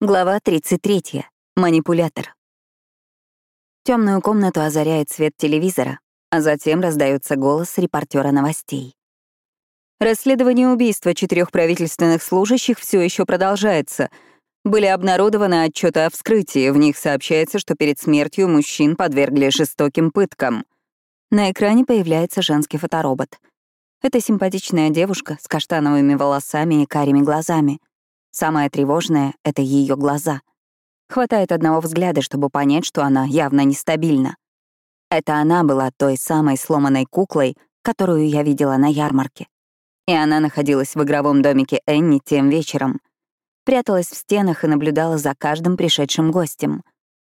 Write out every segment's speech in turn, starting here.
Глава 33. Манипулятор. Темную комнату озаряет свет телевизора, а затем раздается голос репортера новостей. Расследование убийства четырех правительственных служащих все еще продолжается. Были обнародованы отчеты о вскрытии. В них сообщается, что перед смертью мужчин подвергли жестоким пыткам. На экране появляется женский фоторобот. Это симпатичная девушка с каштановыми волосами и карими глазами — Самое тревожное — это ее глаза. Хватает одного взгляда, чтобы понять, что она явно нестабильна. Это она была той самой сломанной куклой, которую я видела на ярмарке. И она находилась в игровом домике Энни тем вечером. Пряталась в стенах и наблюдала за каждым пришедшим гостем.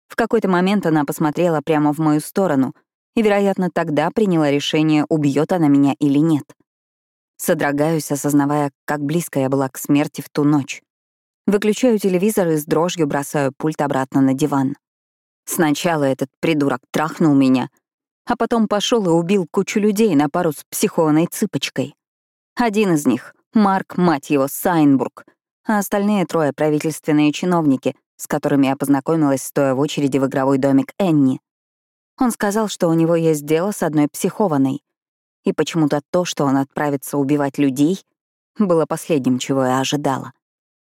В какой-то момент она посмотрела прямо в мою сторону и, вероятно, тогда приняла решение, убьет она меня или нет. Содрогаюсь, осознавая, как близко я была к смерти в ту ночь. Выключаю телевизор и с дрожью бросаю пульт обратно на диван. Сначала этот придурок трахнул меня, а потом пошел и убил кучу людей на пару с психованной цыпочкой. Один из них — Марк, мать его, Сайнбург, а остальные трое — правительственные чиновники, с которыми я познакомилась, стоя в очереди в игровой домик Энни. Он сказал, что у него есть дело с одной психованной, и почему-то то, что он отправится убивать людей, было последним, чего я ожидала.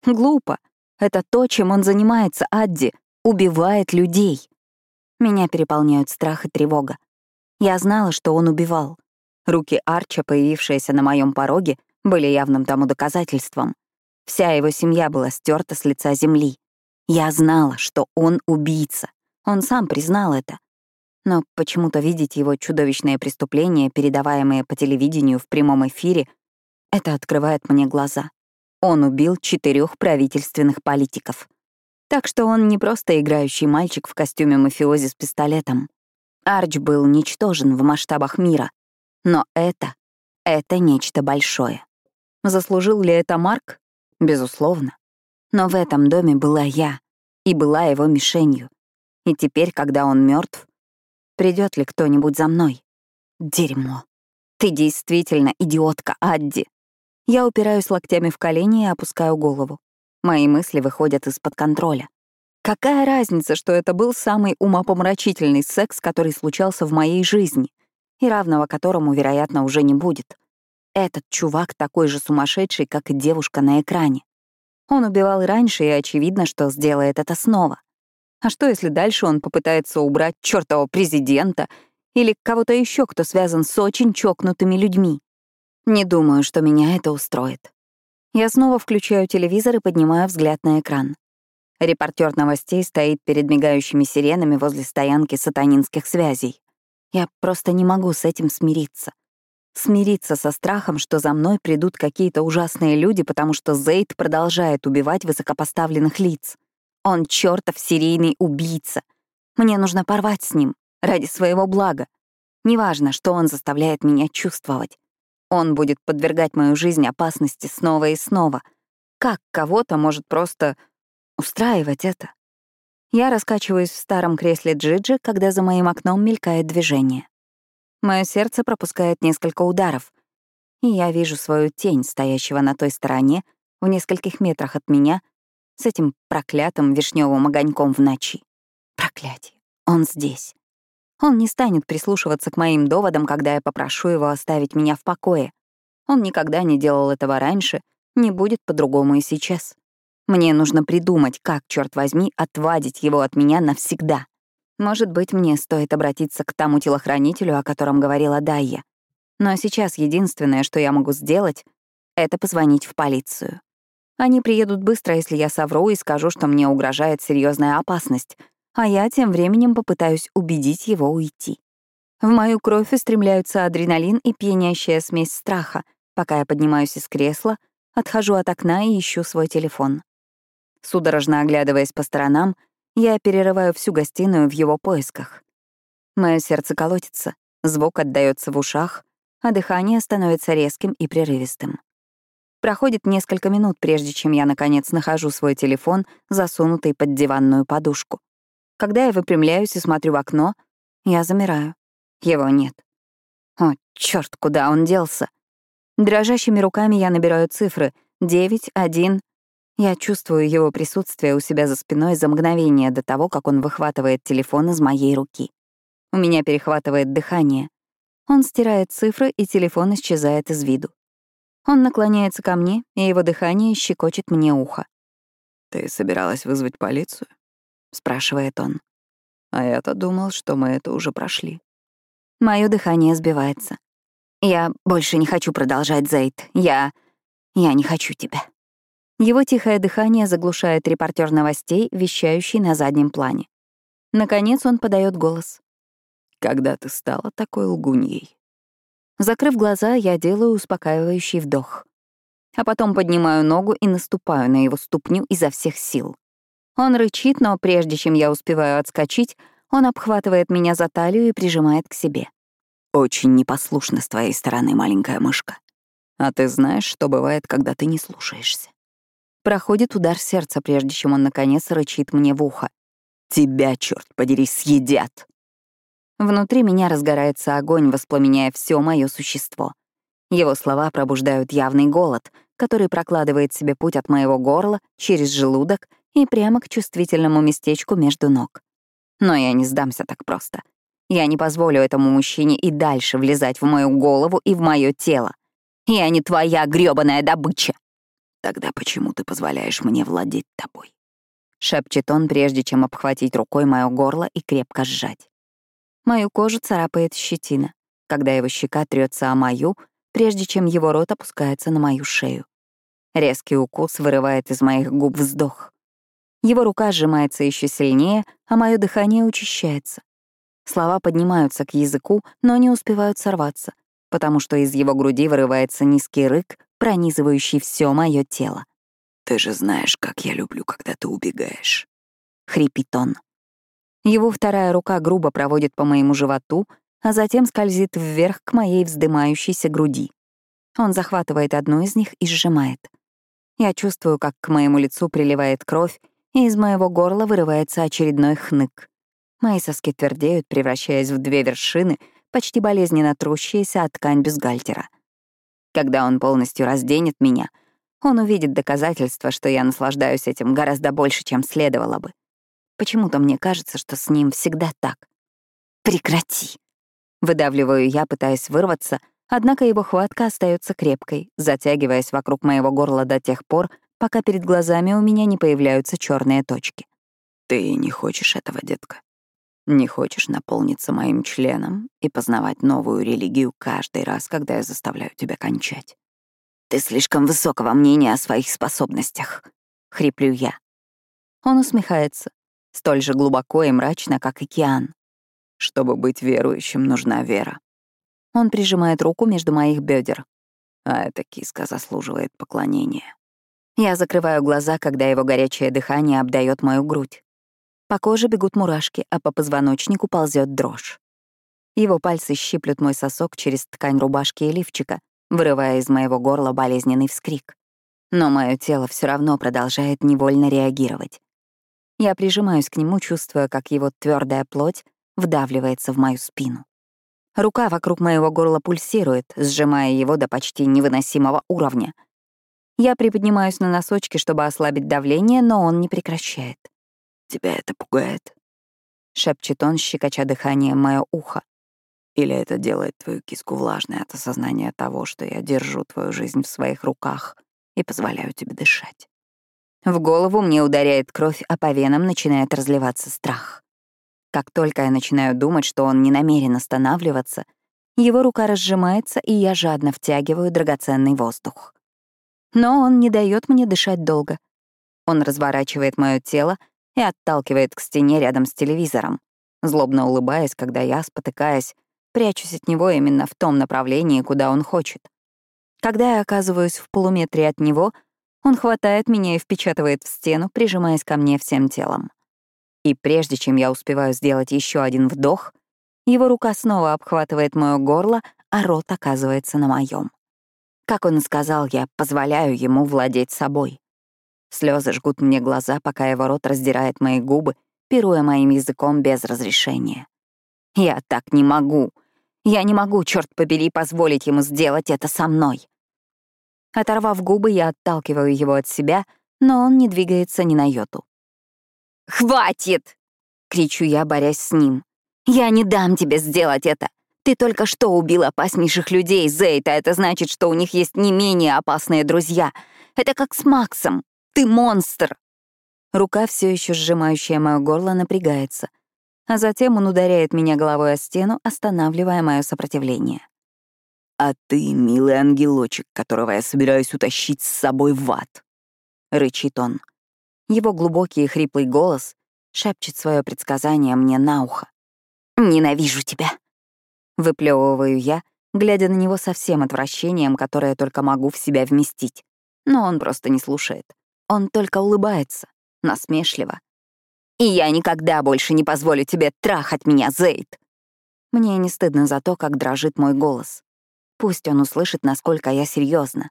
Глупо. Это то, чем он занимается, Адди. Убивает людей. Меня переполняют страх и тревога. Я знала, что он убивал. Руки Арча, появившиеся на моем пороге, были явным тому доказательством. Вся его семья была стерта с лица земли. Я знала, что он убийца. Он сам признал это. Но почему-то видеть его чудовищные преступления, передаваемые по телевидению в прямом эфире, это открывает мне глаза. Он убил четырех правительственных политиков. Так что он не просто играющий мальчик в костюме мафиози с пистолетом. Арч был ничтожен в масштабах мира. Но это, это нечто большое. Заслужил ли это Марк? Безусловно. Но в этом доме была я, и была его мишенью. И теперь, когда он мертв, придет ли кто-нибудь за мной? Дерьмо. Ты действительно идиотка, Адди. Я упираюсь локтями в колени и опускаю голову. Мои мысли выходят из-под контроля. Какая разница, что это был самый умопомрачительный секс, который случался в моей жизни, и равного которому, вероятно, уже не будет. Этот чувак такой же сумасшедший, как и девушка на экране. Он убивал раньше, и очевидно, что сделает это снова. А что, если дальше он попытается убрать чертова президента или кого-то еще, кто связан с очень чокнутыми людьми? Не думаю, что меня это устроит. Я снова включаю телевизор и поднимаю взгляд на экран. Репортер новостей стоит перед мигающими сиренами возле стоянки сатанинских связей. Я просто не могу с этим смириться. Смириться со страхом, что за мной придут какие-то ужасные люди, потому что Зейд продолжает убивать высокопоставленных лиц. Он чертов серийный убийца. Мне нужно порвать с ним ради своего блага. Неважно, что он заставляет меня чувствовать. Он будет подвергать мою жизнь опасности снова и снова. Как кого-то может просто устраивать это? Я раскачиваюсь в старом кресле Джиджи, когда за моим окном мелькает движение. Мое сердце пропускает несколько ударов, и я вижу свою тень, стоящего на той стороне, в нескольких метрах от меня, с этим проклятым вишневым огоньком в ночи. Проклятие. Он здесь. Он не станет прислушиваться к моим доводам, когда я попрошу его оставить меня в покое. Он никогда не делал этого раньше, не будет по-другому и сейчас. Мне нужно придумать, как, черт возьми, отвадить его от меня навсегда. Может быть, мне стоит обратиться к тому телохранителю, о котором говорила Дайя. Но сейчас единственное, что я могу сделать, это позвонить в полицию. Они приедут быстро, если я совру и скажу, что мне угрожает серьезная опасность, а я тем временем попытаюсь убедить его уйти. В мою кровь устремляются адреналин и пьянящая смесь страха, пока я поднимаюсь из кресла, отхожу от окна и ищу свой телефон. Судорожно оглядываясь по сторонам, я перерываю всю гостиную в его поисках. Мое сердце колотится, звук отдаётся в ушах, а дыхание становится резким и прерывистым. Проходит несколько минут, прежде чем я, наконец, нахожу свой телефон, засунутый под диванную подушку. Когда я выпрямляюсь и смотрю в окно, я замираю. Его нет. О, черт, куда он делся? Дрожащими руками я набираю цифры. Девять, один. Я чувствую его присутствие у себя за спиной за мгновение до того, как он выхватывает телефон из моей руки. У меня перехватывает дыхание. Он стирает цифры, и телефон исчезает из виду. Он наклоняется ко мне, и его дыхание щекочет мне ухо. «Ты собиралась вызвать полицию?» — спрашивает он. «А я-то думал, что мы это уже прошли». Моё дыхание сбивается. «Я больше не хочу продолжать, Зейд. Я... я не хочу тебя». Его тихое дыхание заглушает репортер новостей, вещающий на заднем плане. Наконец он подает голос. «Когда ты стала такой лгуньей?» Закрыв глаза, я делаю успокаивающий вдох. А потом поднимаю ногу и наступаю на его ступню изо всех сил. Он рычит, но прежде чем я успеваю отскочить, он обхватывает меня за талию и прижимает к себе. «Очень непослушно с твоей стороны, маленькая мышка. А ты знаешь, что бывает, когда ты не слушаешься?» Проходит удар сердца, прежде чем он, наконец, рычит мне в ухо. «Тебя, черт подери, съедят!» Внутри меня разгорается огонь, воспламеняя все мое существо. Его слова пробуждают явный голод, который прокладывает себе путь от моего горла через желудок и прямо к чувствительному местечку между ног. Но я не сдамся так просто. Я не позволю этому мужчине и дальше влезать в мою голову и в мое тело. Я не твоя грёбаная добыча. Тогда почему ты позволяешь мне владеть тобой? Шепчет он, прежде чем обхватить рукой мое горло и крепко сжать. Мою кожу царапает щетина, когда его щека трется о мою, прежде чем его рот опускается на мою шею. Резкий укус вырывает из моих губ вздох. Его рука сжимается еще сильнее, а мое дыхание учащается. Слова поднимаются к языку, но не успевают сорваться, потому что из его груди вырывается низкий рык, пронизывающий все мое тело. «Ты же знаешь, как я люблю, когда ты убегаешь», — хрипит он. Его вторая рука грубо проводит по моему животу, а затем скользит вверх к моей вздымающейся груди. Он захватывает одну из них и сжимает. Я чувствую, как к моему лицу приливает кровь, и из моего горла вырывается очередной хнык. Мои соски твердеют, превращаясь в две вершины, почти болезненно трущиеся от ткань бюстгальтера. Когда он полностью разденет меня, он увидит доказательства, что я наслаждаюсь этим гораздо больше, чем следовало бы. Почему-то мне кажется, что с ним всегда так. «Прекрати!» Выдавливаю я, пытаясь вырваться, однако его хватка остается крепкой, затягиваясь вокруг моего горла до тех пор, пока перед глазами у меня не появляются черные точки. «Ты не хочешь этого, детка? Не хочешь наполниться моим членом и познавать новую религию каждый раз, когда я заставляю тебя кончать?» «Ты слишком высокого мнения о своих способностях», — хриплю я. Он усмехается, столь же глубоко и мрачно, как океан. Чтобы быть верующим, нужна вера. Он прижимает руку между моих бедер. А эта киска заслуживает поклонения. Я закрываю глаза, когда его горячее дыхание обдает мою грудь. По коже бегут мурашки, а по позвоночнику ползет дрожь. Его пальцы щиплют мой сосок через ткань рубашки и лифчика, вырывая из моего горла болезненный вскрик. Но мое тело все равно продолжает невольно реагировать. Я прижимаюсь к нему, чувствуя, как его твердая плоть вдавливается в мою спину. Рука вокруг моего горла пульсирует, сжимая его до почти невыносимого уровня. Я приподнимаюсь на носочки, чтобы ослабить давление, но он не прекращает. «Тебя это пугает?» — шепчет он, щекоча дыханием мое ухо. «Или это делает твою киску влажной от осознания того, что я держу твою жизнь в своих руках и позволяю тебе дышать?» В голову мне ударяет кровь, а по венам начинает разливаться страх. Как только я начинаю думать, что он не намерен останавливаться, его рука разжимается, и я жадно втягиваю драгоценный воздух. Но он не дает мне дышать долго. Он разворачивает мое тело и отталкивает к стене рядом с телевизором, злобно улыбаясь, когда я, спотыкаясь, прячусь от него именно в том направлении, куда он хочет. Когда я оказываюсь в полуметре от него — он хватает меня и впечатывает в стену, прижимаясь ко мне всем телом. И прежде чем я успеваю сделать еще один вдох, его рука снова обхватывает моё горло, а рот оказывается на моем. Как он сказал, я позволяю ему владеть собой. Слезы жгут мне глаза, пока его рот раздирает мои губы, пируя моим языком без разрешения. Я так не могу. Я не могу, черт побери, позволить ему сделать это со мной. Оторвав губы, я отталкиваю его от себя, но он не двигается ни на йоту. «Хватит!» — кричу я, борясь с ним. «Я не дам тебе сделать это! Ты только что убил опаснейших людей, Зейт, а это значит, что у них есть не менее опасные друзья. Это как с Максом. Ты монстр!» Рука, все еще сжимающая мое горло, напрягается. А затем он ударяет меня головой о стену, останавливая мое сопротивление. «А ты, милый ангелочек, которого я собираюсь утащить с собой в ад», — рычит он. Его глубокий и хриплый голос шепчет свое предсказание мне на ухо. «Ненавижу тебя!» Выплевываю я, глядя на него со всем отвращением, которое только могу в себя вместить. Но он просто не слушает. Он только улыбается, насмешливо. «И я никогда больше не позволю тебе трахать меня, Зейд!» Мне не стыдно за то, как дрожит мой голос. Пусть он услышит, насколько я серьезна.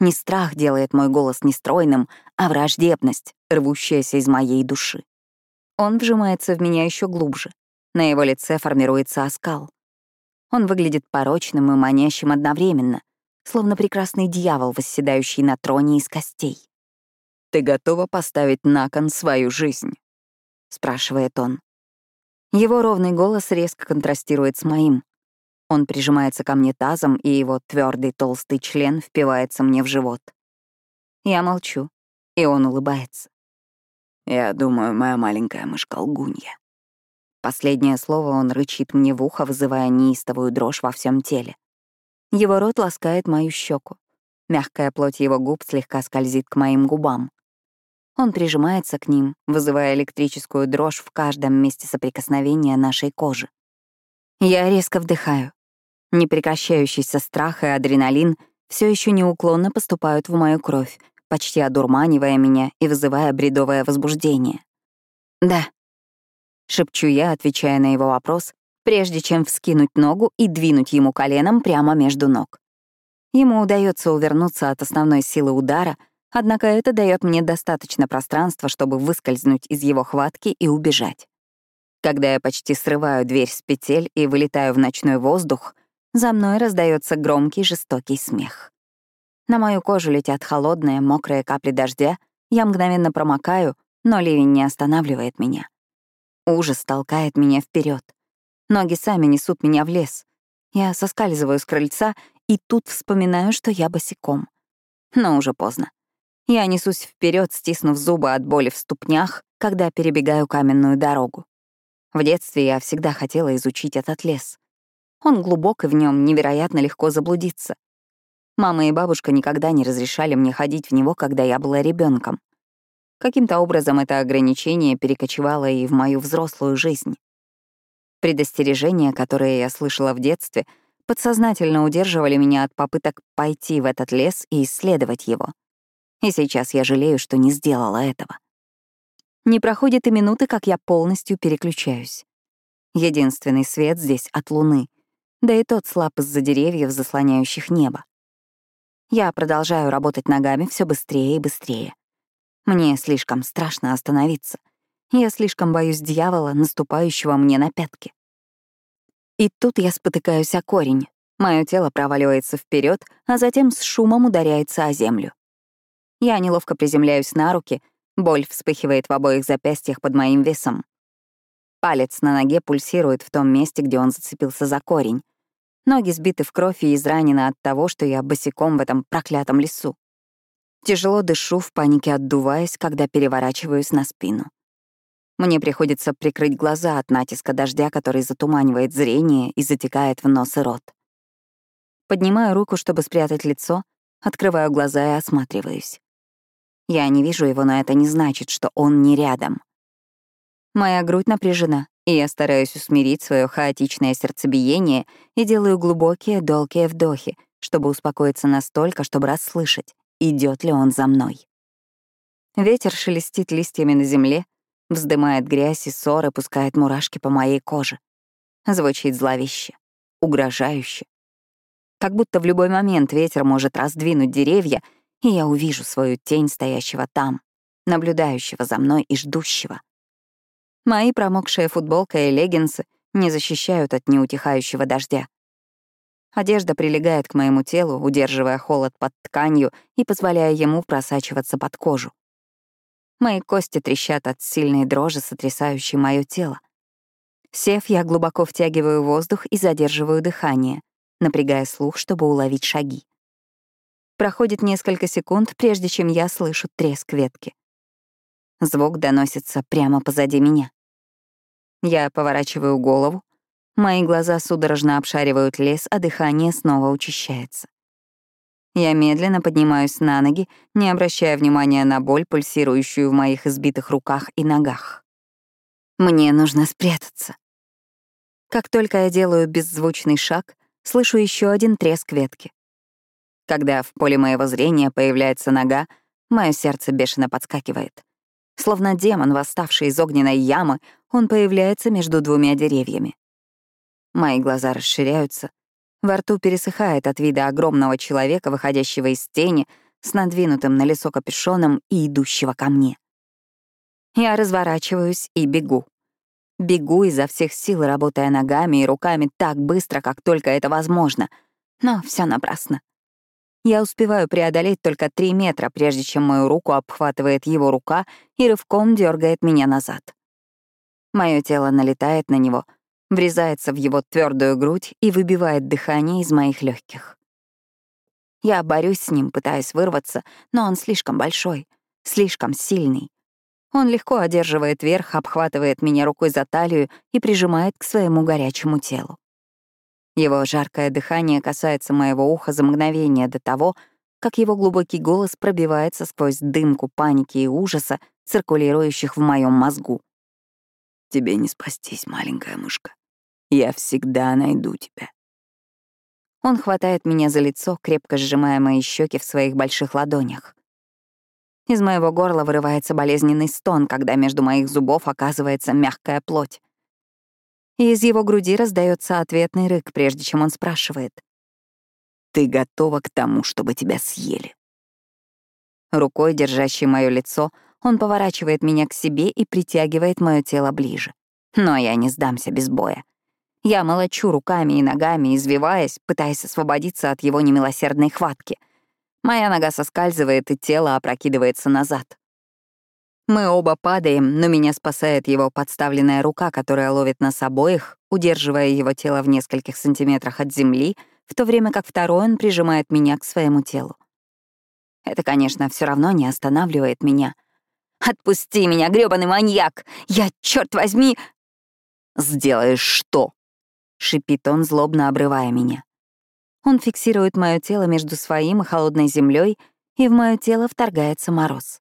Не страх делает мой голос нестройным, а враждебность, рвущаяся из моей души. Он вжимается в меня еще глубже. На его лице формируется оскал. Он выглядит порочным и манящим одновременно, словно прекрасный дьявол, восседающий на троне из костей. «Ты готова поставить на кон свою жизнь?» — спрашивает он. Его ровный голос резко контрастирует с моим. Он прижимается ко мне тазом, и его твердый толстый член впивается мне в живот. Я молчу, и он улыбается. «Я думаю, моя маленькая мышка-лгунья». Последнее слово он рычит мне в ухо, вызывая неистовую дрожь во всем теле. Его рот ласкает мою щеку. Мягкая плоть его губ слегка скользит к моим губам. Он прижимается к ним, вызывая электрическую дрожь в каждом месте соприкосновения нашей кожи. Я резко вдыхаю. Непрекращающийся страх и адреналин все еще неуклонно поступают в мою кровь, почти одурманивая меня и вызывая бредовое возбуждение. «Да», — шепчу я, отвечая на его вопрос, прежде чем вскинуть ногу и двинуть ему коленом прямо между ног. Ему удается увернуться от основной силы удара, однако это дает мне достаточно пространства, чтобы выскользнуть из его хватки и убежать. Когда я почти срываю дверь с петель и вылетаю в ночной воздух, за мной раздается громкий жестокий смех. На мою кожу летят холодные, мокрые капли дождя, я мгновенно промокаю, но ливень не останавливает меня. Ужас толкает меня вперед. Ноги сами несут меня в лес. Я соскальзываю с крыльца и тут вспоминаю, что я босиком. Но уже поздно. Я несусь вперед, стиснув зубы от боли в ступнях, когда перебегаю каменную дорогу. В детстве я всегда хотела изучить этот лес. Он глубок, и в нем невероятно легко заблудиться. Мама и бабушка никогда не разрешали мне ходить в него, когда я была ребенком. Каким-то образом это ограничение перекочевало и в мою взрослую жизнь. Предостережения, которые я слышала в детстве, подсознательно удерживали меня от попыток пойти в этот лес и исследовать его. И сейчас я жалею, что не сделала этого. Не проходит и минуты, как я полностью переключаюсь. Единственный свет здесь от луны — да и тот слаб из-за деревьев, заслоняющих небо. Я продолжаю работать ногами все быстрее и быстрее. Мне слишком страшно остановиться. Я слишком боюсь дьявола, наступающего мне на пятки. И тут я спотыкаюсь о корень. Мое тело проваливается вперед, а затем с шумом ударяется о землю. Я неловко приземляюсь на руки, боль вспыхивает в обоих запястьях под моим весом. Палец на ноге пульсирует в том месте, где он зацепился за корень. Ноги сбиты в кровь и изранены от того, что я босиком в этом проклятом лесу. Тяжело дышу, в панике отдуваясь, когда переворачиваюсь на спину. Мне приходится прикрыть глаза от натиска дождя, который затуманивает зрение и затекает в нос и рот. Поднимаю руку, чтобы спрятать лицо, открываю глаза и осматриваюсь. Я не вижу его, но это не значит, что он не рядом. Моя грудь напряжена, и я стараюсь усмирить свое хаотичное сердцебиение и делаю глубокие, долгие вдохи, чтобы успокоиться настолько, чтобы расслышать, идет ли он за мной. Ветер шелестит листьями на земле, вздымает грязь и ссоры, пускает мурашки по моей коже. Звучит зловеще, угрожающе. Как будто в любой момент ветер может раздвинуть деревья, и я увижу свою тень, стоящего там, наблюдающего за мной и ждущего. Мои промокшая футболка и леггинсы не защищают от неутихающего дождя. Одежда прилегает к моему телу, удерживая холод под тканью и позволяя ему просачиваться под кожу. Мои кости трещат от сильной дрожи, сотрясающей мое тело. Сев, я глубоко втягиваю воздух и задерживаю дыхание, напрягая слух, чтобы уловить шаги. Проходит несколько секунд, прежде чем я слышу треск ветки. Звук доносится прямо позади меня. Я поворачиваю голову, мои глаза судорожно обшаривают лес, а дыхание снова учащается. Я медленно поднимаюсь на ноги, не обращая внимания на боль, пульсирующую в моих избитых руках и ногах. Мне нужно спрятаться. Как только я делаю беззвучный шаг, слышу еще один треск ветки. Когда в поле моего зрения появляется нога, мое сердце бешено подскакивает. Словно демон, восставший из огненной ямы, он появляется между двумя деревьями. Мои глаза расширяются, во рту пересыхает от вида огромного человека, выходящего из тени, с надвинутым на лицо капюшоном и идущего ко мне. Я разворачиваюсь и бегу. Бегу изо всех сил, работая ногами и руками так быстро, как только это возможно. Но все напрасно. Я успеваю преодолеть только три метра, прежде чем мою руку обхватывает его рука и рывком дергает меня назад. Мое тело налетает на него, врезается в его твердую грудь и выбивает дыхание из моих легких. Я борюсь с ним, пытаясь вырваться, но он слишком большой, слишком сильный. Он легко одерживает верх, обхватывает меня рукой за талию и прижимает к своему горячему телу. Его жаркое дыхание касается моего уха за мгновение до того, как его глубокий голос пробивается сквозь дымку паники и ужаса, циркулирующих в моем мозгу. «Тебе не спастись, маленькая мышка. Я всегда найду тебя». Он хватает меня за лицо, крепко сжимая мои щеки в своих больших ладонях. Из моего горла вырывается болезненный стон, когда между моих зубов оказывается мягкая плоть и из его груди раздается ответный рык, прежде чем он спрашивает. «Ты готова к тому, чтобы тебя съели?» Рукой, держащей мое лицо, он поворачивает меня к себе и притягивает мое тело ближе. Но я не сдамся без боя. Я молочу руками и ногами, извиваясь, пытаясь освободиться от его немилосердной хватки. Моя нога соскальзывает, и тело опрокидывается назад. Мы оба падаем, но меня спасает его подставленная рука, которая ловит нас обоих, удерживая его тело в нескольких сантиметрах от земли, в то время как второй он прижимает меня к своему телу. Это, конечно, все равно не останавливает меня. «Отпусти меня, грёбаный маньяк! Я, черт возьми...» «Сделаешь что?» — шипит он, злобно обрывая меня. Он фиксирует мое тело между своим и холодной землей, и в мое тело вторгается мороз.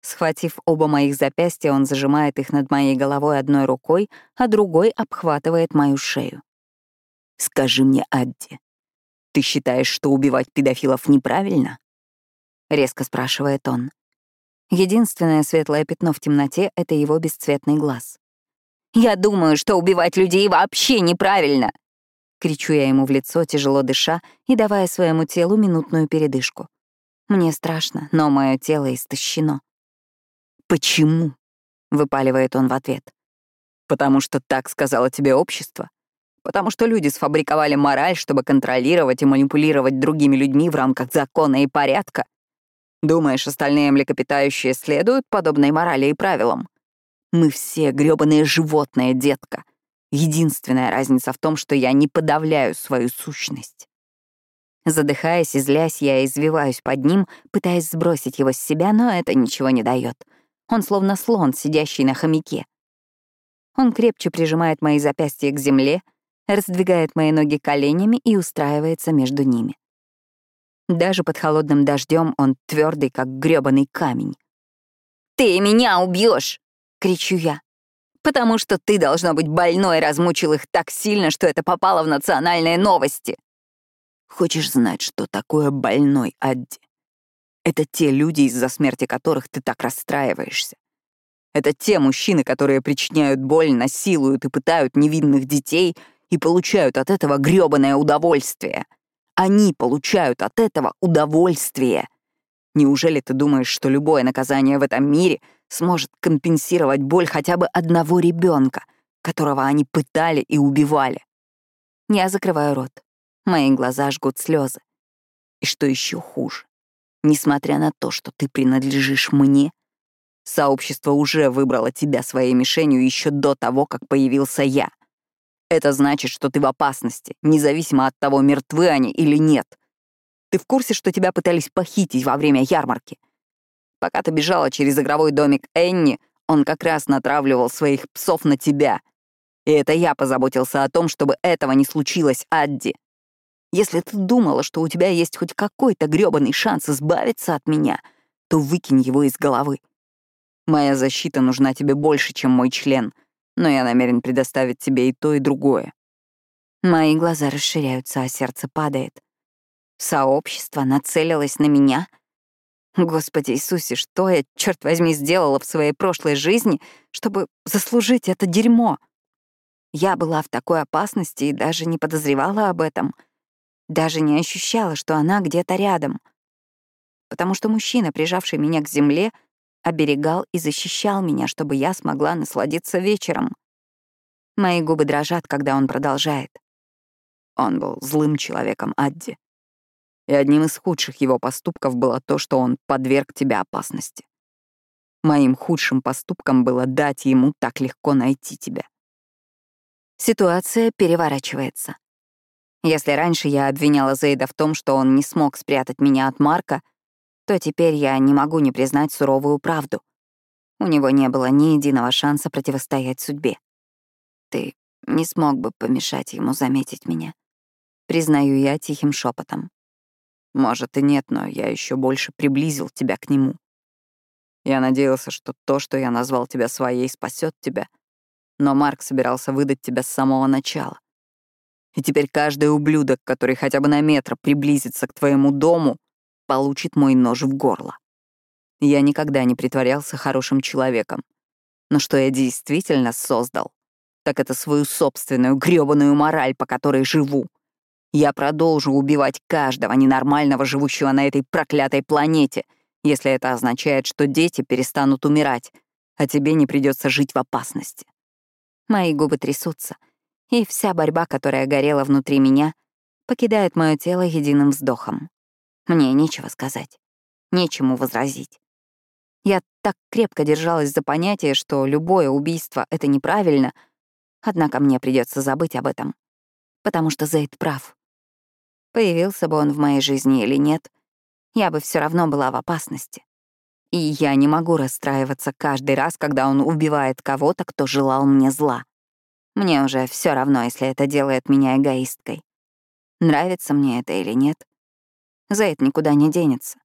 Схватив оба моих запястья, он зажимает их над моей головой одной рукой, а другой обхватывает мою шею. «Скажи мне, Адди, ты считаешь, что убивать педофилов неправильно?» — резко спрашивает он. Единственное светлое пятно в темноте — это его бесцветный глаз. «Я думаю, что убивать людей вообще неправильно!» Кричу я ему в лицо, тяжело дыша и давая своему телу минутную передышку. Мне страшно, но мое тело истощено. «Почему?» — выпаливает он в ответ. «Потому что так сказала тебе общество. Потому что люди сфабриковали мораль, чтобы контролировать и манипулировать другими людьми в рамках закона и порядка. Думаешь, остальные млекопитающие следуют подобной морали и правилам? Мы все грёбаные животные, детка. Единственная разница в том, что я не подавляю свою сущность. Задыхаясь и злясь, я извиваюсь под ним, пытаясь сбросить его с себя, но это ничего не дает. Он словно слон, сидящий на хомяке. Он крепче прижимает мои запястья к земле, раздвигает мои ноги коленями и устраивается между ними. Даже под холодным дождем он твердый, как грёбаный камень. «Ты меня убьешь! Кричу я. «Потому что ты, должно быть, больной размучил их так сильно, что это попало в национальные новости!» «Хочешь знать, что такое больной, Адди?» Это те люди, из-за смерти которых ты так расстраиваешься. Это те мужчины, которые причиняют боль, насилуют и пытают невинных детей и получают от этого грёбаное удовольствие. Они получают от этого удовольствие. Неужели ты думаешь, что любое наказание в этом мире сможет компенсировать боль хотя бы одного ребенка, которого они пытали и убивали? Я закрываю рот. Мои глаза жгут слезы. И что еще хуже, Несмотря на то, что ты принадлежишь мне, Сообщество уже выбрало тебя своей мишенью еще до того, как появился я. Это значит, что ты в опасности, независимо от того, мертвы они или нет. Ты в курсе, что тебя пытались похитить во время ярмарки? Пока ты бежала через игровой домик Энни, он как раз натравливал своих псов на тебя. И это я позаботился о том, чтобы этого не случилось, Адди. Если ты думала, что у тебя есть хоть какой-то грёбаный шанс избавиться от меня, то выкинь его из головы. Моя защита нужна тебе больше, чем мой член, но я намерен предоставить тебе и то, и другое. Мои глаза расширяются, а сердце падает. Сообщество нацелилось на меня? Господи Иисусе, что я, черт возьми, сделала в своей прошлой жизни, чтобы заслужить это дерьмо? Я была в такой опасности и даже не подозревала об этом. Даже не ощущала, что она где-то рядом. Потому что мужчина, прижавший меня к земле, оберегал и защищал меня, чтобы я смогла насладиться вечером. Мои губы дрожат, когда он продолжает. Он был злым человеком, Адди. И одним из худших его поступков было то, что он подверг тебя опасности. Моим худшим поступком было дать ему так легко найти тебя. Ситуация переворачивается. Если раньше я обвиняла Зейда в том, что он не смог спрятать меня от Марка, то теперь я не могу не признать суровую правду. У него не было ни единого шанса противостоять судьбе. Ты не смог бы помешать ему заметить меня. Признаю я тихим шепотом. Может и нет, но я еще больше приблизил тебя к нему. Я надеялся, что то, что я назвал тебя своей, спасет тебя. Но Марк собирался выдать тебя с самого начала. И теперь каждый ублюдок, который хотя бы на метр приблизится к твоему дому, получит мой нож в горло. Я никогда не притворялся хорошим человеком. Но что я действительно создал, так это свою собственную грёбаную мораль, по которой живу. Я продолжу убивать каждого ненормального, живущего на этой проклятой планете, если это означает, что дети перестанут умирать, а тебе не придется жить в опасности. Мои губы трясутся, и вся борьба, которая горела внутри меня, покидает мое тело единым вздохом. Мне нечего сказать, нечему возразить. Я так крепко держалась за понятие, что любое убийство — это неправильно, однако мне придется забыть об этом, потому что Зейд прав. Появился бы он в моей жизни или нет, я бы все равно была в опасности. И я не могу расстраиваться каждый раз, когда он убивает кого-то, кто желал мне зла. Мне уже все равно, если это делает меня эгоисткой. Нравится мне это или нет, Зейд никуда не денется.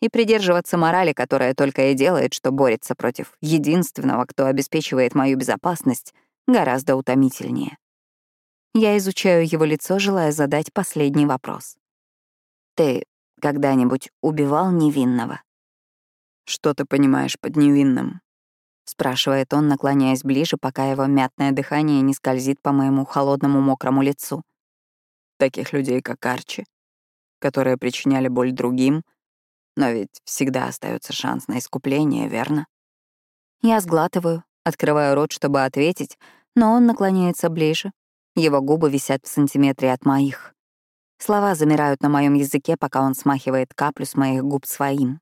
И придерживаться морали, которая только и делает, что борется против единственного, кто обеспечивает мою безопасность, гораздо утомительнее. Я изучаю его лицо, желая задать последний вопрос. «Ты когда-нибудь убивал невинного?» «Что ты понимаешь под невинным?» — спрашивает он, наклоняясь ближе, пока его мятное дыхание не скользит по моему холодному мокрому лицу. «Таких людей, как Арчи, которые причиняли боль другим, но ведь всегда остается шанс на искупление, верно? Я сглатываю, открываю рот, чтобы ответить, но он наклоняется ближе. Его губы висят в сантиметре от моих. Слова замирают на моем языке, пока он смахивает каплю с моих губ своим.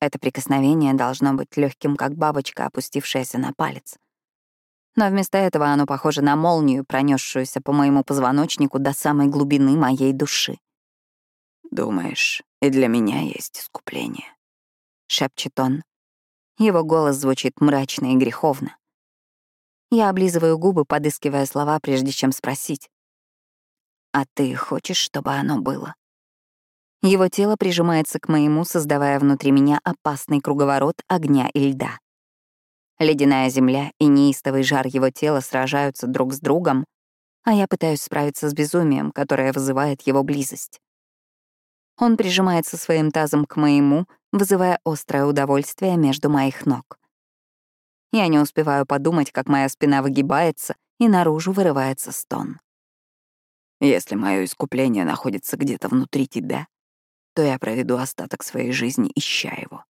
Это прикосновение должно быть легким, как бабочка, опустившаяся на палец. Но вместо этого оно похоже на молнию, пронесшуюся по моему позвоночнику до самой глубины моей души. «Думаешь, и для меня есть искупление?» — шепчет он. Его голос звучит мрачно и греховно. Я облизываю губы, подыскивая слова, прежде чем спросить. «А ты хочешь, чтобы оно было?» Его тело прижимается к моему, создавая внутри меня опасный круговорот огня и льда. Ледяная земля и неистовый жар его тела сражаются друг с другом, а я пытаюсь справиться с безумием, которое вызывает его близость. Он прижимается своим тазом к моему, вызывая острое удовольствие между моих ног. Я не успеваю подумать, как моя спина выгибается, и наружу вырывается стон. Если мое искупление находится где-то внутри тебя, то я проведу остаток своей жизни, ища его.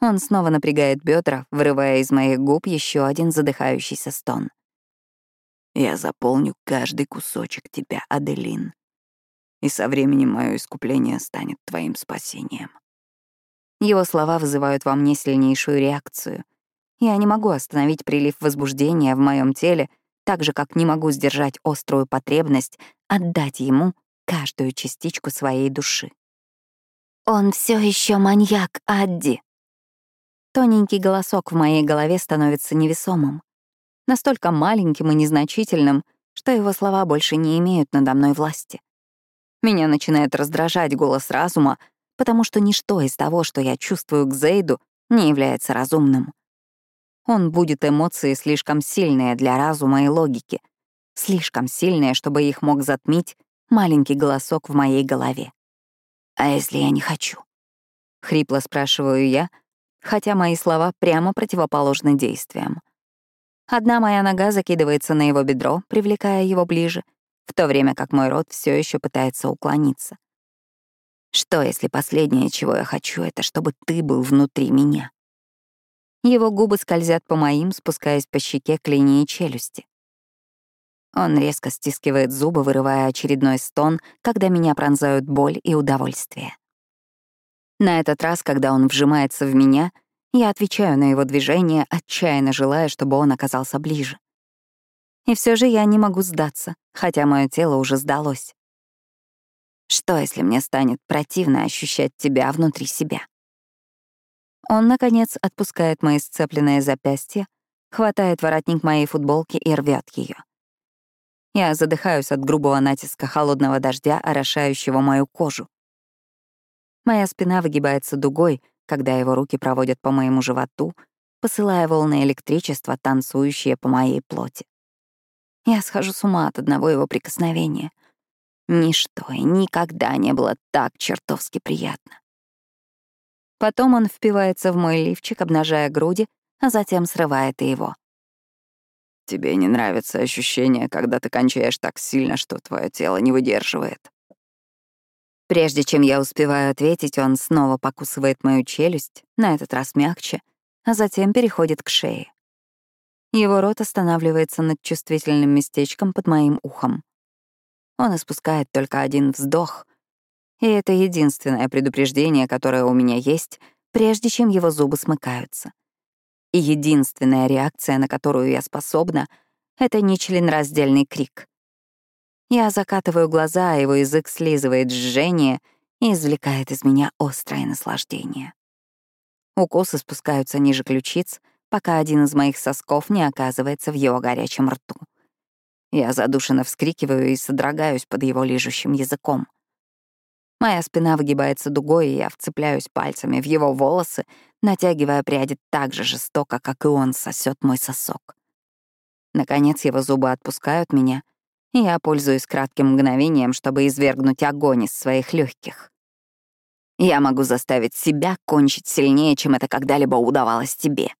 Он снова напрягает бедра, вырывая из моих губ еще один задыхающийся стон. Я заполню каждый кусочек тебя, Аделин, и со временем мое искупление станет твоим спасением. Его слова вызывают во мне сильнейшую реакцию. Я не могу остановить прилив возбуждения в моем теле, так же, как не могу сдержать острую потребность отдать ему каждую частичку своей души. «Он все еще маньяк, Адди!» Тоненький голосок в моей голове становится невесомым, настолько маленьким и незначительным, что его слова больше не имеют надо мной власти. Меня начинает раздражать голос разума, потому что ничто из того, что я чувствую к Зейду, не является разумным. Он будет эмоции слишком сильные для разума и логики, слишком сильные, чтобы их мог затмить маленький голосок в моей голове. «А если я не хочу?» — хрипло спрашиваю я, хотя мои слова прямо противоположны действиям. Одна моя нога закидывается на его бедро, привлекая его ближе, в то время как мой рот все еще пытается уклониться. Что, если последнее, чего я хочу, это чтобы ты был внутри меня? Его губы скользят по моим, спускаясь по щеке к линии челюсти. Он резко стискивает зубы, вырывая очередной стон, когда меня пронзают боль и удовольствие. На этот раз, когда он вжимается в меня, я отвечаю на его движение, отчаянно желая, чтобы он оказался ближе. И все же я не могу сдаться, хотя мое тело уже сдалось. Что, если мне станет противно ощущать тебя внутри себя? Он, наконец, отпускает мои сцепленные запястья, хватает воротник моей футболки и рвет ее. Я задыхаюсь от грубого натиска холодного дождя, орошающего мою кожу. Моя спина выгибается дугой, когда его руки проводят по моему животу, посылая волны электричества, танцующие по моей плоти. Я схожу с ума от одного его прикосновения. Ничто и никогда не было так чертовски приятно. Потом он впивается в мой лифчик, обнажая груди, а затем срывает и его. Тебе не нравится ощущение, когда ты кончаешь так сильно, что твое тело не выдерживает. Прежде чем я успеваю ответить, он снова покусывает мою челюсть, на этот раз мягче, а затем переходит к шее. Его рот останавливается над чувствительным местечком под моим ухом. Он испускает только один вздох, и это единственное предупреждение, которое у меня есть, прежде чем его зубы смыкаются. И единственная реакция, на которую я способна, — это нечленораздельный крик. Я закатываю глаза, а его язык слизывает жжение и извлекает из меня острое наслаждение. Укусы спускаются ниже ключиц, пока один из моих сосков не оказывается в его горячем рту. Я задушенно вскрикиваю и содрогаюсь под его лижущим языком. Моя спина выгибается дугой, и я вцепляюсь пальцами в его волосы, натягивая пряди так же жестоко, как и он сосет мой сосок. Наконец его зубы отпускают меня, и я пользуюсь кратким мгновением, чтобы извергнуть огонь из своих легких. Я могу заставить себя кончить сильнее, чем это когда-либо удавалось тебе.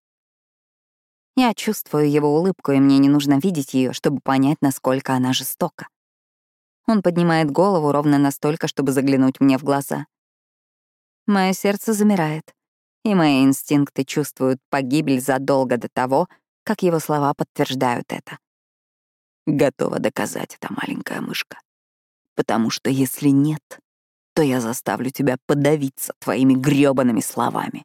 Я чувствую его улыбку, и мне не нужно видеть ее, чтобы понять, насколько она жестока. Он поднимает голову ровно настолько, чтобы заглянуть мне в глаза. Мое сердце замирает, и мои инстинкты чувствуют погибель задолго до того, как его слова подтверждают это. Готова доказать это, маленькая мышка. Потому что если нет, то я заставлю тебя подавиться твоими грёбаными словами.